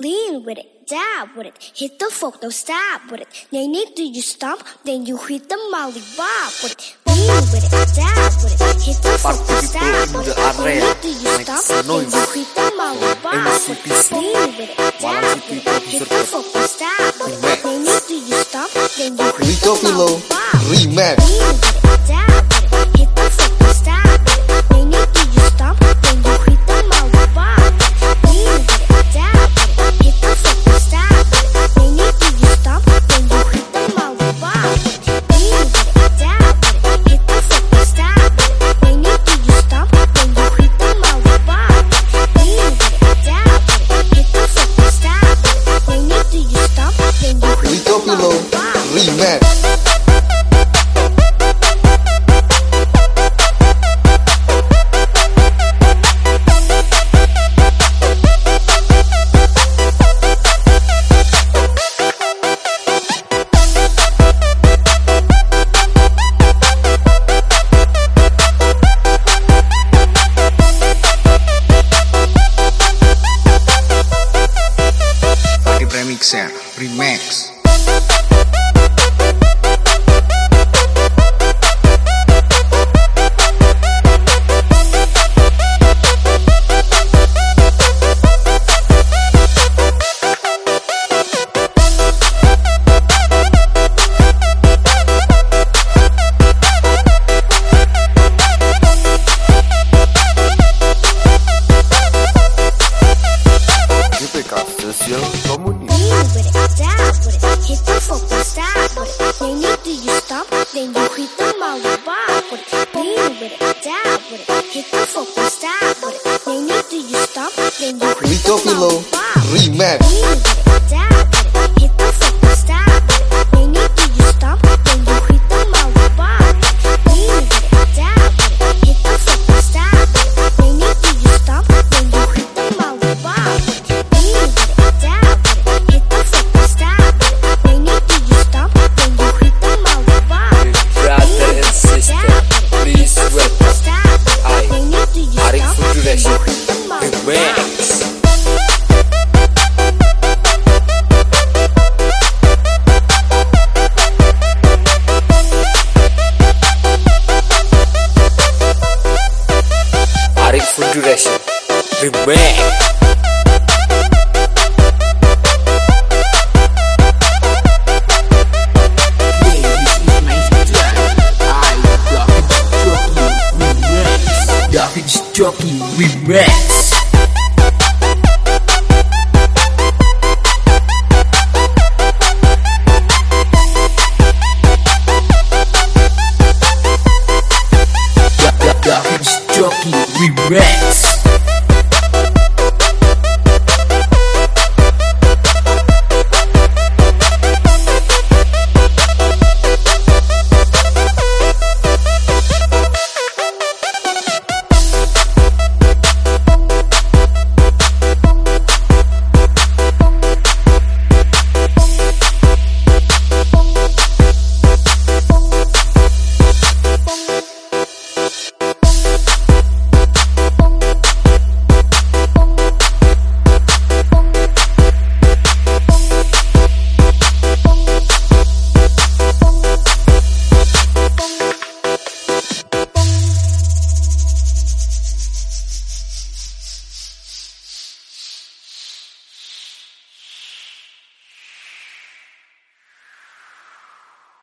Lean with it, dab with it, hit the folk, don't stop with it. Then do you stomp, then you hit the molly bob with it. Lean with it, dab with it, hit the folk, don't stop with it. Then do you stomp, then you hit the molly bob with it. Lean with it, dab with it, hit the folk, don't stop with it. Then do you stomp, then you hit the molly bob with it. Remix Mixer Remix. Lean with it, dab with it, hit the don't stop with it. Then you do you stomp, then you hit the molly bob with it. Lean with it, dab with it, hit the don't stop with it. Then you do you stomp, then you hit Rico the molly bob. Remix Lean with it, dab Futureshi, Remix. Arik Futureshi, Remix. David We Remix